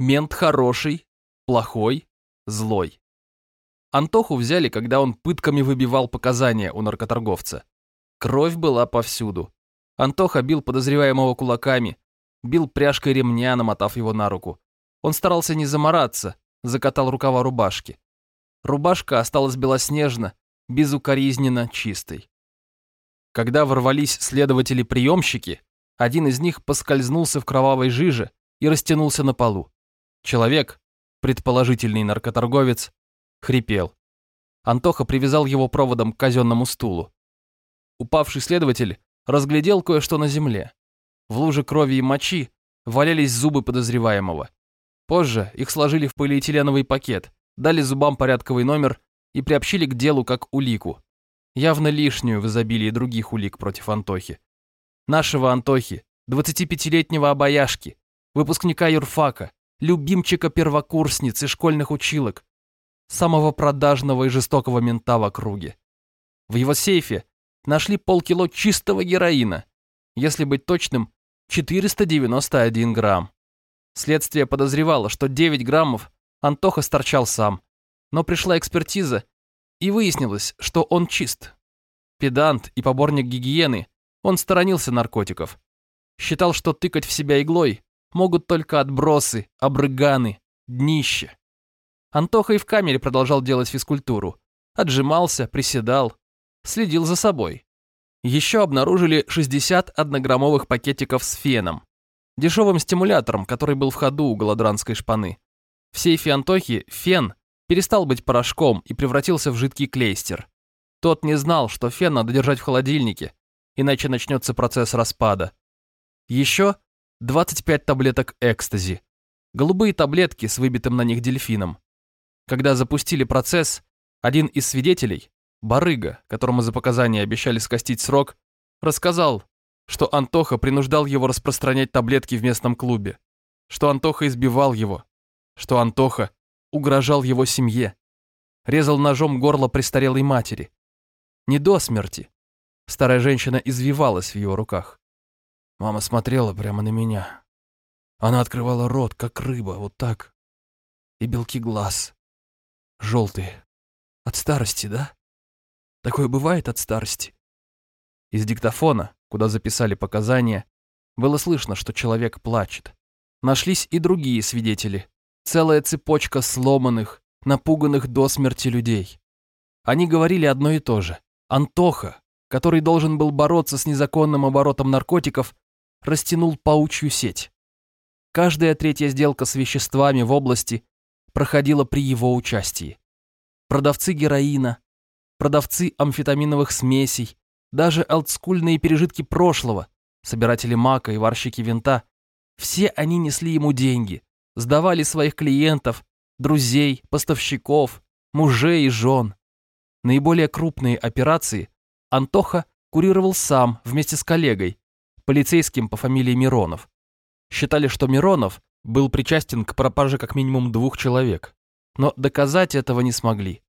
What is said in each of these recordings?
Мент хороший, плохой, злой. Антоху взяли, когда он пытками выбивал показания у наркоторговца. Кровь была повсюду. Антоха бил подозреваемого кулаками, бил пряжкой ремня, намотав его на руку. Он старался не замораться, закатал рукава рубашки. Рубашка осталась белоснежно, безукоризненно чистой. Когда ворвались следователи-приемщики, один из них поскользнулся в кровавой жиже и растянулся на полу. Человек, предположительный наркоторговец, хрипел. Антоха привязал его проводом к казенному стулу. Упавший следователь разглядел кое-что на земле. В луже крови и мочи валялись зубы подозреваемого. Позже их сложили в полиэтиленовый пакет, дали зубам порядковый номер и приобщили к делу как улику. Явно лишнюю в изобилии других улик против Антохи. Нашего Антохи, 25-летнего обаяшки, выпускника юрфака, любимчика первокурсниц и школьных училок, самого продажного и жестокого мента в округе. В его сейфе нашли полкило чистого героина, если быть точным, 491 грамм. Следствие подозревало, что 9 граммов Антоха сторчал сам, но пришла экспертиза, и выяснилось, что он чист. Педант и поборник гигиены, он сторонился наркотиков. Считал, что тыкать в себя иглой могут только отбросы, обрыганы, днище. Антоха и в камере продолжал делать физкультуру. Отжимался, приседал, следил за собой. Еще обнаружили 60 однограммовых пакетиков с феном, дешевым стимулятором, который был в ходу у голодранской шпаны. В сейфе Антохи фен перестал быть порошком и превратился в жидкий клейстер. Тот не знал, что фен надо держать в холодильнике, иначе начнется процесс распада. Еще 25 таблеток экстази. Голубые таблетки с выбитым на них дельфином. Когда запустили процесс, один из свидетелей, барыга, которому за показания обещали скостить срок, рассказал, что Антоха принуждал его распространять таблетки в местном клубе, что Антоха избивал его, что Антоха угрожал его семье, резал ножом горло престарелой матери. Не до смерти. Старая женщина извивалась в его руках. Мама смотрела прямо на меня. Она открывала рот, как рыба, вот так. И белки глаз желтые. От старости, да? Такое бывает от старости. Из диктофона, куда записали показания, было слышно, что человек плачет. Нашлись и другие свидетели. Целая цепочка сломанных, напуганных до смерти людей. Они говорили одно и то же. Антоха, который должен был бороться с незаконным оборотом наркотиков, растянул паучью сеть. Каждая третья сделка с веществами в области проходила при его участии. Продавцы героина, продавцы амфетаминовых смесей, даже олдскульные пережитки прошлого, собиратели мака и варщики винта, все они несли ему деньги, сдавали своих клиентов, друзей, поставщиков, мужей и жен. Наиболее крупные операции Антоха курировал сам вместе с коллегой, полицейским по фамилии Миронов. Считали, что Миронов был причастен к пропаже как минимум двух человек, но доказать этого не смогли.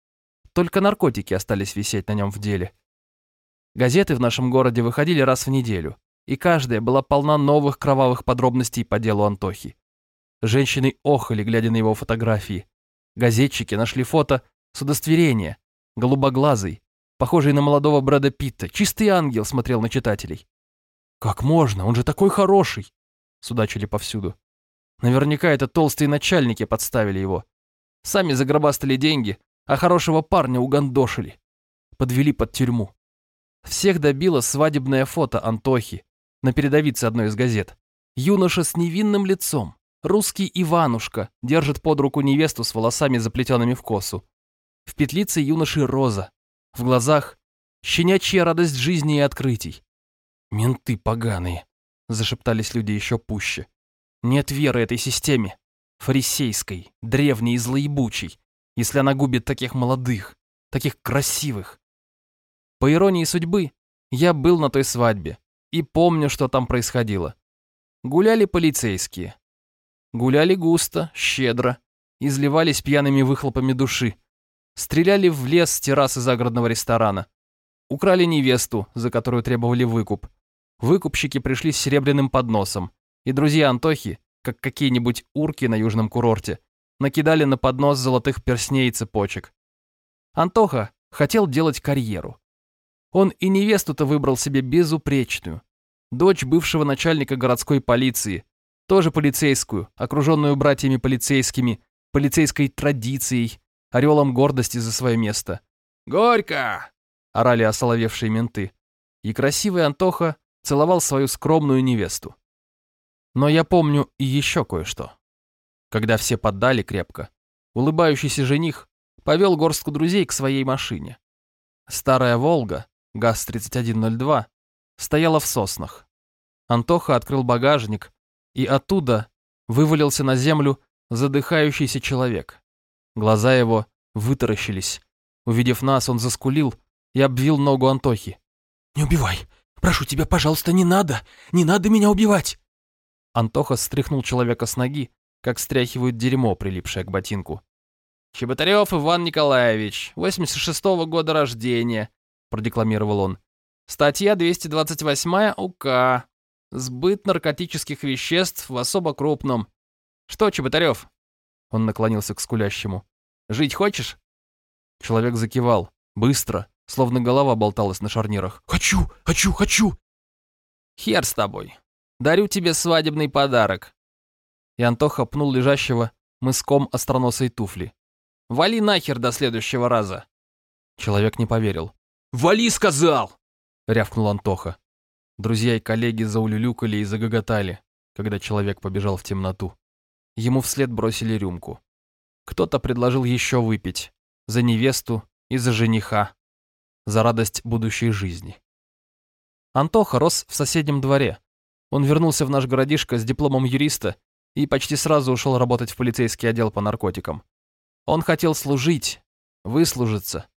Только наркотики остались висеть на нем в деле. Газеты в нашем городе выходили раз в неделю, и каждая была полна новых кровавых подробностей по делу Антохи. Женщины охали, глядя на его фотографии. Газетчики нашли фото с удостоверения, голубоглазый, похожий на молодого Брэда Питта. Чистый ангел смотрел на читателей. «Как можно? Он же такой хороший!» Судачили повсюду. Наверняка это толстые начальники подставили его. Сами загробастали деньги, а хорошего парня угандошили. Подвели под тюрьму. Всех добило свадебное фото Антохи на передовице одной из газет. Юноша с невинным лицом, русский Иванушка, держит под руку невесту с волосами заплетенными в косу. В петлице юноши роза. В глазах щенячья радость жизни и открытий. «Менты поганые», — зашептались люди еще пуще. «Нет веры этой системе. Фарисейской, древней и злоебучей если она губит таких молодых, таких красивых. По иронии судьбы, я был на той свадьбе и помню, что там происходило. Гуляли полицейские. Гуляли густо, щедро, изливались пьяными выхлопами души. Стреляли в лес с террасы загородного ресторана. Украли невесту, за которую требовали выкуп. Выкупщики пришли с серебряным подносом, и друзья Антохи как какие-нибудь урки на южном курорте, накидали на поднос золотых перстней и цепочек. Антоха хотел делать карьеру. Он и невесту-то выбрал себе безупречную. Дочь бывшего начальника городской полиции, тоже полицейскую, окруженную братьями полицейскими, полицейской традицией, орелом гордости за свое место. «Горько!» — орали осоловевшие менты. И красивый Антоха целовал свою скромную невесту. Но я помню и еще кое-что. Когда все поддали крепко, улыбающийся жених повел горстку друзей к своей машине. Старая «Волга», ГАЗ-3102, стояла в соснах. Антоха открыл багажник, и оттуда вывалился на землю задыхающийся человек. Глаза его вытаращились. Увидев нас, он заскулил и обвил ногу Антохи. «Не убивай! Прошу тебя, пожалуйста, не надо! Не надо меня убивать!» Антоха стряхнул человека с ноги, как стряхивают дерьмо, прилипшее к ботинку. «Чеботарев Иван Николаевич, 86-го года рождения», — продекламировал он. «Статья 228 УК. Сбыт наркотических веществ в особо крупном. Что, Чеботарев?» Он наклонился к скулящему. «Жить хочешь?» Человек закивал. Быстро, словно голова болталась на шарнирах. «Хочу! Хочу! Хочу!» «Хер с тобой. Дарю тебе свадебный подарок». И Антоха пнул лежащего мыском остроносой туфли. «Вали нахер до следующего раза!» Человек не поверил. «Вали, сказал!» — рявкнул Антоха. Друзья и коллеги заулюлюкали и загоготали, когда человек побежал в темноту. Ему вслед бросили рюмку. Кто-то предложил еще выпить. За невесту и за жениха. За радость будущей жизни. Антоха рос в соседнем дворе. Он вернулся в наш городишко с дипломом юриста и почти сразу ушел работать в полицейский отдел по наркотикам. Он хотел служить, выслужиться.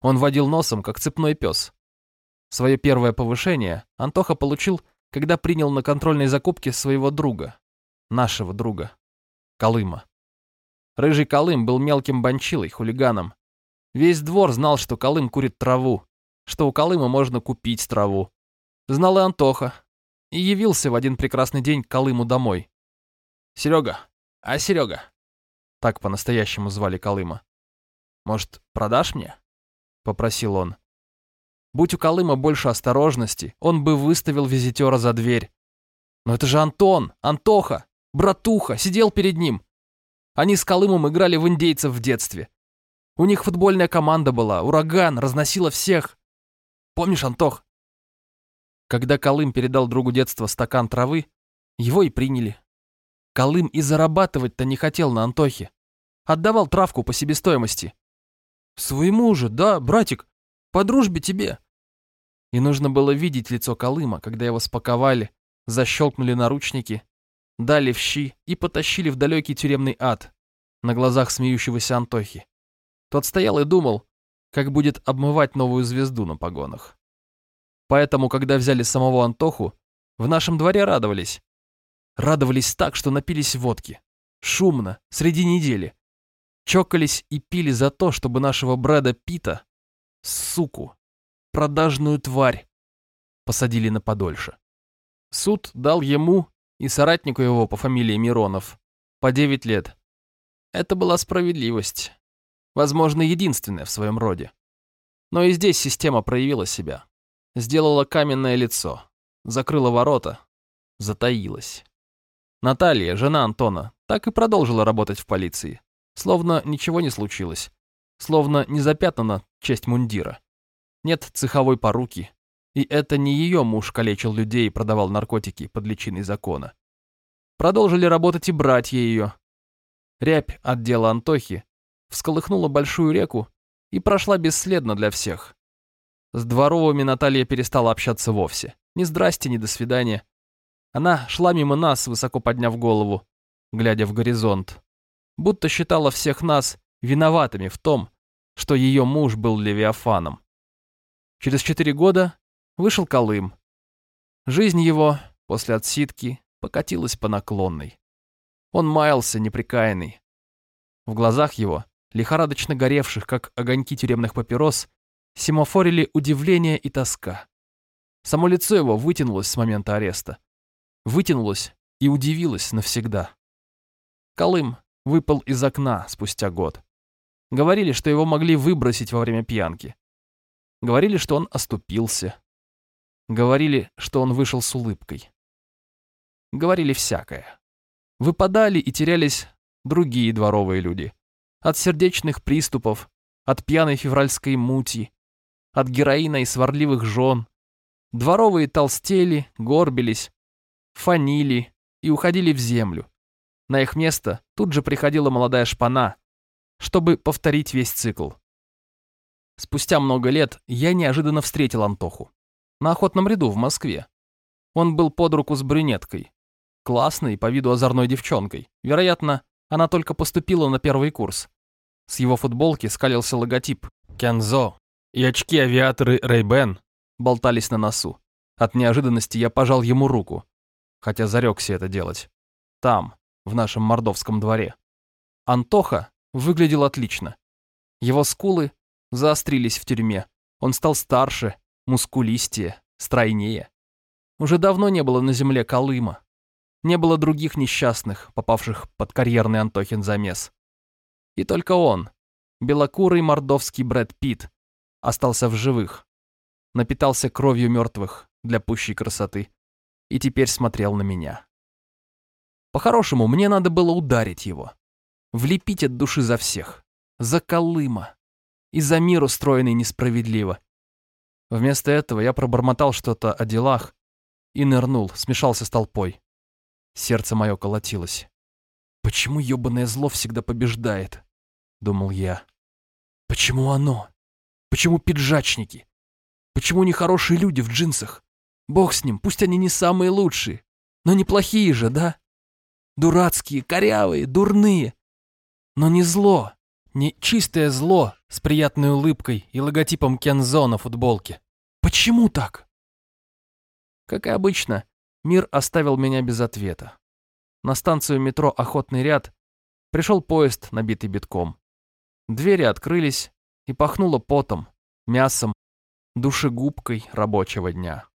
Он водил носом, как цепной пес. Свое первое повышение Антоха получил, когда принял на контрольной закупке своего друга, нашего друга, Колыма. Рыжий Колым был мелким банчилой, хулиганом. Весь двор знал, что Колым курит траву, что у Колыма можно купить траву. Знал и Антоха. И явился в один прекрасный день к Колыму домой. «Серега! А, Серега!» Так по-настоящему звали Колыма. «Может, продашь мне?» — попросил он. Будь у Колыма больше осторожности, он бы выставил визитера за дверь. Но это же Антон, Антоха, братуха, сидел перед ним. Они с Колымом играли в индейцев в детстве. У них футбольная команда была, ураган, разносила всех. Помнишь, Антох? Когда Колым передал другу детства стакан травы, его и приняли. Колым и зарабатывать-то не хотел на Антохе. Отдавал травку по себестоимости. Своему же, да, братик, по дружбе тебе. И нужно было видеть лицо Колыма, когда его спаковали, защелкнули наручники, дали в щи и потащили в далекий тюремный ад на глазах смеющегося Антохи. Тот стоял и думал, как будет обмывать новую звезду на погонах. Поэтому, когда взяли самого Антоху, в нашем дворе радовались. Радовались так, что напились водки. Шумно, среди недели. Чокались и пили за то, чтобы нашего Брэда Пита, суку, продажную тварь, посадили на подольше. Суд дал ему и соратнику его по фамилии Миронов по 9 лет. Это была справедливость возможно, единственная в своем роде. Но и здесь система проявила себя. Сделала каменное лицо, закрыла ворота, затаилась. Наталья, жена Антона, так и продолжила работать в полиции. Словно ничего не случилось. Словно не запятнана честь мундира. Нет цеховой поруки. И это не ее муж калечил людей и продавал наркотики под личиной закона. Продолжили работать и братья ее. Рябь отдела Антохи всколыхнула большую реку и прошла бесследно для всех. С дворовыми Наталья перестала общаться вовсе. Ни здрасте, ни до свидания. Она шла мимо нас, высоко подняв голову, глядя в горизонт. Будто считала всех нас виноватыми в том, что ее муж был Левиафаном. Через четыре года вышел Колым. Жизнь его, после отсидки, покатилась по наклонной. Он маялся неприкаянный. В глазах его лихорадочно горевших, как огоньки тюремных папирос, семафорили удивление и тоска. Само лицо его вытянулось с момента ареста. Вытянулось и удивилось навсегда. Колым выпал из окна спустя год. Говорили, что его могли выбросить во время пьянки. Говорили, что он оступился. Говорили, что он вышел с улыбкой. Говорили всякое. Выпадали и терялись другие дворовые люди. От сердечных приступов, от пьяной февральской мути, от героина и сварливых жен. Дворовые толстели, горбились, фанили и уходили в землю. На их место тут же приходила молодая шпана, чтобы повторить весь цикл. Спустя много лет я неожиданно встретил Антоху. На охотном ряду в Москве. Он был под руку с брюнеткой. Классной, по виду озорной девчонкой. Вероятно, она только поступила на первый курс. С его футболки скалился логотип «Кензо», и очки-авиаторы Ray-Ban болтались на носу. От неожиданности я пожал ему руку, хотя зарекся это делать. Там, в нашем мордовском дворе. Антоха выглядел отлично. Его скулы заострились в тюрьме. Он стал старше, мускулистее, стройнее. Уже давно не было на земле Колыма. Не было других несчастных, попавших под карьерный Антохин замес. И только он, белокурый мордовский Брэд Питт, остался в живых. Напитался кровью мертвых для пущей красоты и теперь смотрел на меня. По-хорошему, мне надо было ударить его. Влепить от души за всех. За Колыма. И за мир, устроенный несправедливо. Вместо этого я пробормотал что-то о делах и нырнул, смешался с толпой. Сердце мое колотилось. «Почему ёбаное зло всегда побеждает?» — думал я. «Почему оно? Почему пиджачники? Почему нехорошие люди в джинсах? Бог с ним, пусть они не самые лучшие, но неплохие же, да?» Дурацкие, корявые, дурные. Но не зло, не чистое зло с приятной улыбкой и логотипом Кензо на футболке. Почему так? Как и обычно, мир оставил меня без ответа. На станцию метро «Охотный ряд» пришел поезд, набитый битком. Двери открылись, и пахнуло потом, мясом, душегубкой рабочего дня.